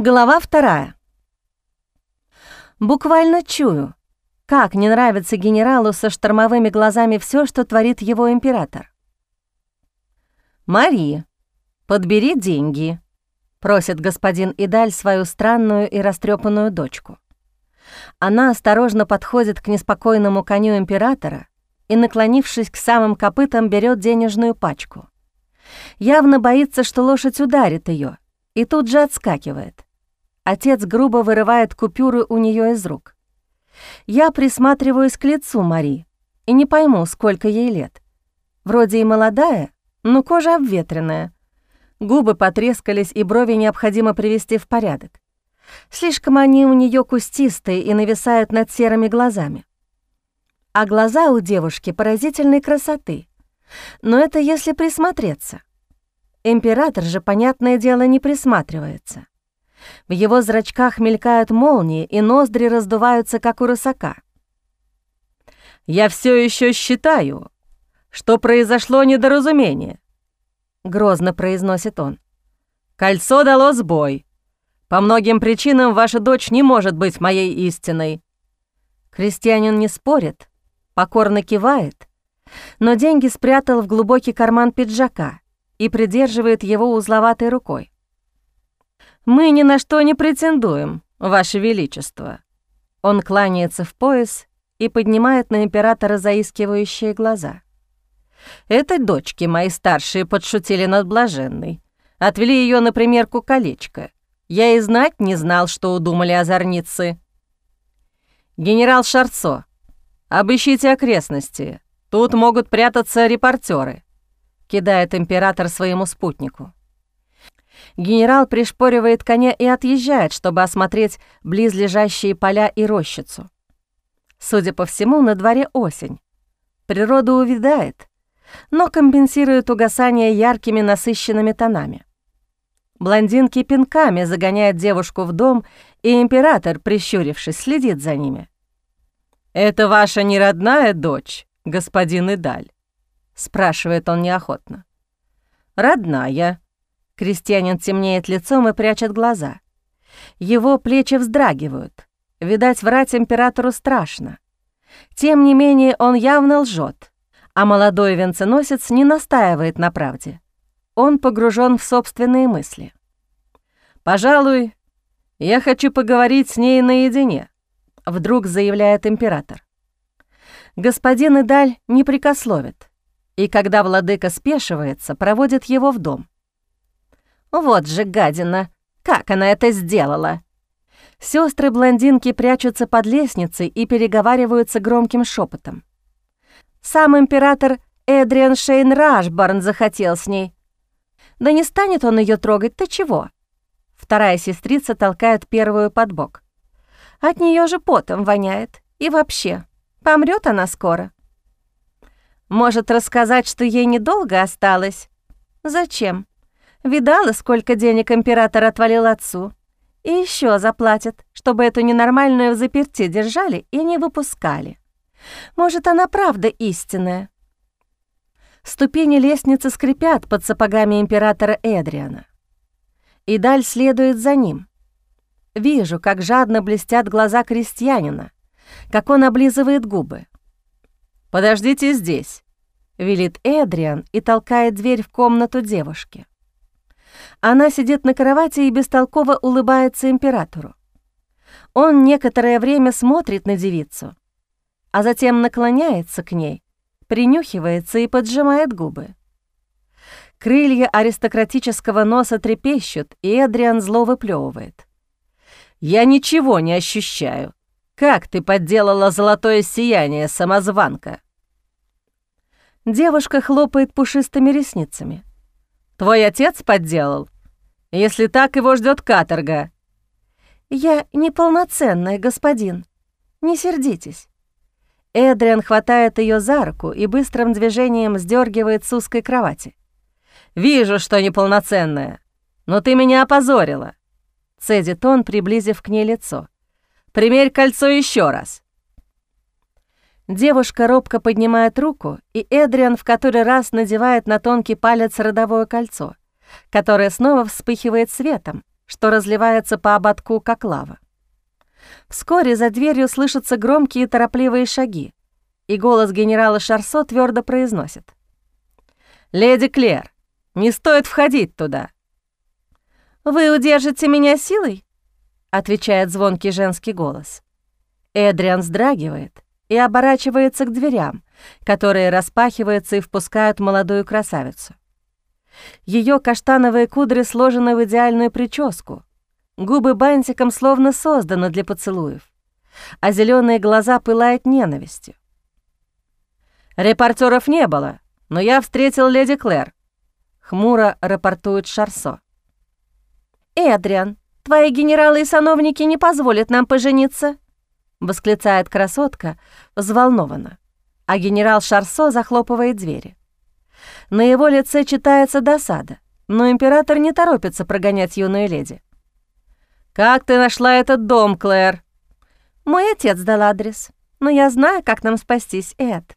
Глава вторая. Буквально чую, как не нравится генералу со штормовыми глазами все, что творит его император. «Мари, подбери деньги», — просит господин Идаль свою странную и растрепанную дочку. Она осторожно подходит к неспокойному коню императора и, наклонившись к самым копытам, берет денежную пачку. Явно боится, что лошадь ударит ее, и тут же отскакивает. Отец грубо вырывает купюры у нее из рук. Я присматриваюсь к лицу Мари и не пойму, сколько ей лет. Вроде и молодая, но кожа обветренная. Губы потрескались, и брови необходимо привести в порядок. Слишком они у нее кустистые и нависают над серыми глазами. А глаза у девушки поразительной красоты. Но это если присмотреться. Император же, понятное дело, не присматривается. В его зрачках мелькают молнии, и ноздри раздуваются, как у рысака. «Я все еще считаю, что произошло недоразумение», — грозно произносит он. «Кольцо дало сбой. По многим причинам ваша дочь не может быть моей истиной». Крестьянин не спорит, покорно кивает, но деньги спрятал в глубокий карман пиджака и придерживает его узловатой рукой. «Мы ни на что не претендуем, Ваше Величество». Он кланяется в пояс и поднимает на императора заискивающие глаза. «Это дочки мои старшие подшутили над блаженной. Отвели ее на примерку колечко. Я и знать не знал, что удумали озорницы». «Генерал Шарцо, обыщите окрестности. Тут могут прятаться репортеры», — кидает император своему спутнику. Генерал пришпоривает коня и отъезжает, чтобы осмотреть близлежащие поля и рощицу. Судя по всему, на дворе осень. Природа увядает, но компенсирует угасание яркими насыщенными тонами. Блондинки пинками загоняет девушку в дом, и император, прищурившись, следит за ними. «Это ваша неродная дочь, господин Идаль?» — спрашивает он неохотно. «Родная», Крестьянин темнеет лицом и прячет глаза. Его плечи вздрагивают. Видать, врать императору страшно. Тем не менее, он явно лжет, а молодой венценосец не настаивает на правде. Он погружен в собственные мысли. «Пожалуй, я хочу поговорить с ней наедине», — вдруг заявляет император. Господин Идаль не прикословит, и когда владыка спешивается, проводит его в дом. Вот же гадина! Как она это сделала? Сестры блондинки прячутся под лестницей и переговариваются громким шепотом. Сам император Эдриан Шейн Рашбарн захотел с ней. Да не станет он ее трогать, то чего? Вторая сестрица толкает первую под бок. От нее же потом воняет. И вообще, помрет она скоро. Может рассказать, что ей недолго осталось? Зачем? Видала, сколько денег император отвалил отцу. И еще заплатят, чтобы эту ненормальную в заперти держали и не выпускали. Может, она правда истинная. Ступени лестницы скрипят под сапогами императора Эдриана. И даль следует за ним. Вижу, как жадно блестят глаза крестьянина, как он облизывает губы. «Подождите здесь», — велит Эдриан и толкает дверь в комнату девушки. Она сидит на кровати и бестолково улыбается императору. Он некоторое время смотрит на девицу, а затем наклоняется к ней, принюхивается и поджимает губы. Крылья аристократического носа трепещут, и Эдриан зло выплевывает. «Я ничего не ощущаю. Как ты подделала золотое сияние, самозванка?» Девушка хлопает пушистыми ресницами. Твой отец подделал? Если так, его ждет каторга». «Я неполноценная, господин. Не сердитесь». Эдриан хватает ее за руку и быстрым движением сдергивает с узкой кровати. «Вижу, что неполноценная, но ты меня опозорила», — цедит он, приблизив к ней лицо. «Примерь кольцо еще раз». Девушка робко поднимает руку, и Эдриан в который раз надевает на тонкий палец родовое кольцо, которое снова вспыхивает светом, что разливается по ободку, как лава. Вскоре за дверью слышатся громкие торопливые шаги, и голос генерала Шарсо твердо произносит. «Леди Клер, не стоит входить туда». «Вы удержите меня силой?» — отвечает звонкий женский голос. Эдриан вздрагивает и оборачивается к дверям, которые распахиваются и впускают молодую красавицу. Ее каштановые кудри сложены в идеальную прическу, губы бантиком словно созданы для поцелуев, а зеленые глаза пылают ненавистью. «Репортеров не было, но я встретил леди Клэр», — хмуро рапортует Шарсо. «Эдриан, твои генералы и сановники не позволят нам пожениться», — восклицает красотка взволнованно, а генерал Шарсо захлопывает двери. На его лице читается досада, но император не торопится прогонять юную леди. «Как ты нашла этот дом, Клэр?» «Мой отец дал адрес, но я знаю, как нам спастись, Эд».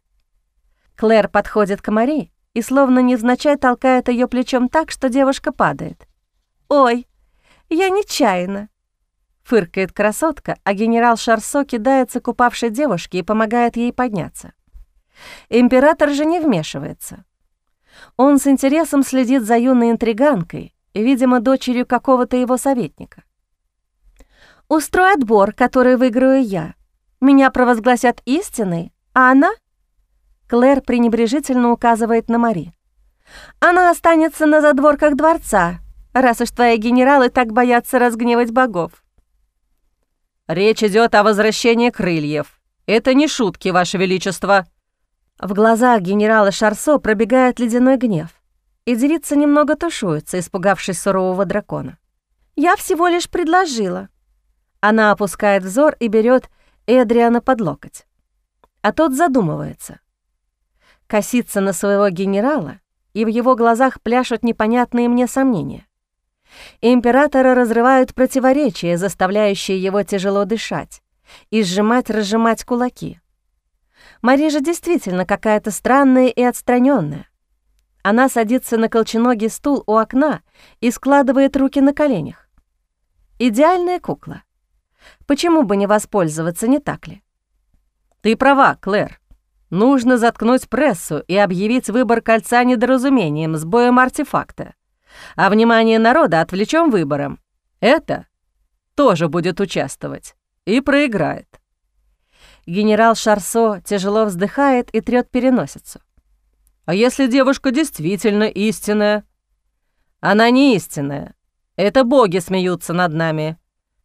Клэр подходит к Мари и словно невзначай толкает ее плечом так, что девушка падает. «Ой, я нечаянно!» Фыркает красотка, а генерал Шарсо кидается к упавшей девушке и помогает ей подняться. Император же не вмешивается. Он с интересом следит за юной интриганкой, видимо, дочерью какого-то его советника. «Устрой отбор, который выиграю я. Меня провозгласят истиной, а она Клэр пренебрежительно указывает на Мари. «Она останется на задворках дворца, раз уж твои генералы так боятся разгневать богов». «Речь идет о возвращении крыльев. Это не шутки, Ваше Величество». В глазах генерала Шарсо пробегает ледяной гнев, и девица немного тушуется, испугавшись сурового дракона. «Я всего лишь предложила». Она опускает взор и берет Эдриана под локоть. А тот задумывается косится на своего генерала, и в его глазах пляшут непонятные мне сомнения. Императора разрывают противоречия, заставляющие его тяжело дышать и сжимать-разжимать кулаки. Мария же действительно какая-то странная и отстраненная. Она садится на колченогий стул у окна и складывает руки на коленях. Идеальная кукла. Почему бы не воспользоваться, не так ли? «Ты права, Клэр. Нужно заткнуть прессу и объявить выбор кольца недоразумением с боем артефакта. А внимание народа отвлечем выбором. Это тоже будет участвовать и проиграет. Генерал Шарсо тяжело вздыхает и трёт переносицу. А если девушка действительно истинная? Она не истинная. Это боги смеются над нами.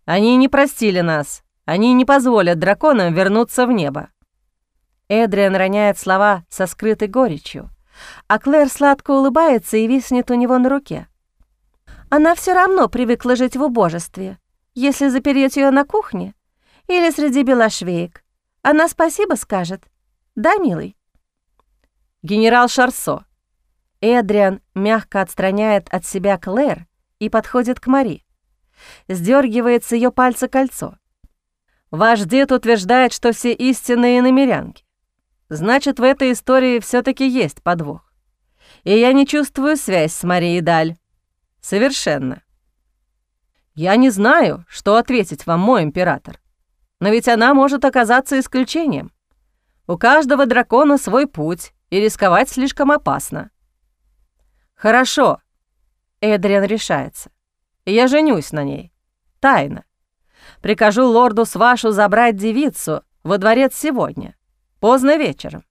Они не простили нас. Они не позволят драконам вернуться в небо. Эдриан роняет слова со скрытой горечью, а Клэр сладко улыбается и виснет у него на руке. Она все равно привыкла жить в убожестве. Если запереть ее на кухне или среди белошвеек, она спасибо скажет. Да, милый? Генерал Шарсо. Эдриан мягко отстраняет от себя Клэр и подходит к Мари. Сдергивает с ее пальца кольцо. Ваш дед утверждает, что все истинные намерянки. Значит, в этой истории все таки есть подвох. И я не чувствую связь с Марией Даль. Совершенно. Я не знаю, что ответить вам, мой император. Но ведь она может оказаться исключением. У каждого дракона свой путь, и рисковать слишком опасно. Хорошо. Эдриан решается. Я женюсь на ней. Тайно. Прикажу лорду Свашу забрать девицу во дворец сегодня. Поздно вечером.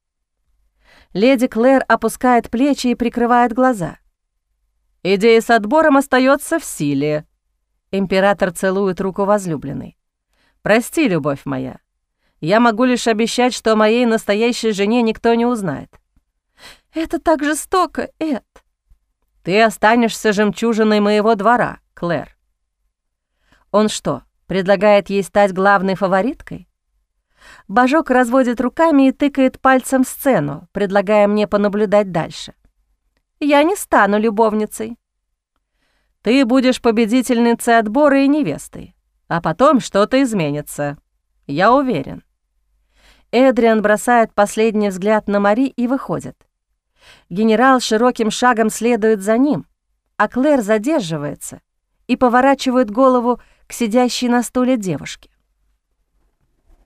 Леди Клэр опускает плечи и прикрывает глаза. Идея с отбором остается в силе. Император целует руку возлюбленной. Прости, любовь моя. Я могу лишь обещать, что о моей настоящей жене никто не узнает. Это так жестоко, Эд. Ты останешься жемчужиной моего двора, Клэр. Он что, предлагает ей стать главной фавориткой? Божок разводит руками и тыкает пальцем в сцену, предлагая мне понаблюдать дальше. «Я не стану любовницей». «Ты будешь победительницей отбора и невестой, а потом что-то изменится. Я уверен». Эдриан бросает последний взгляд на Мари и выходит. Генерал широким шагом следует за ним, а Клэр задерживается и поворачивают голову к сидящей на стуле девушке.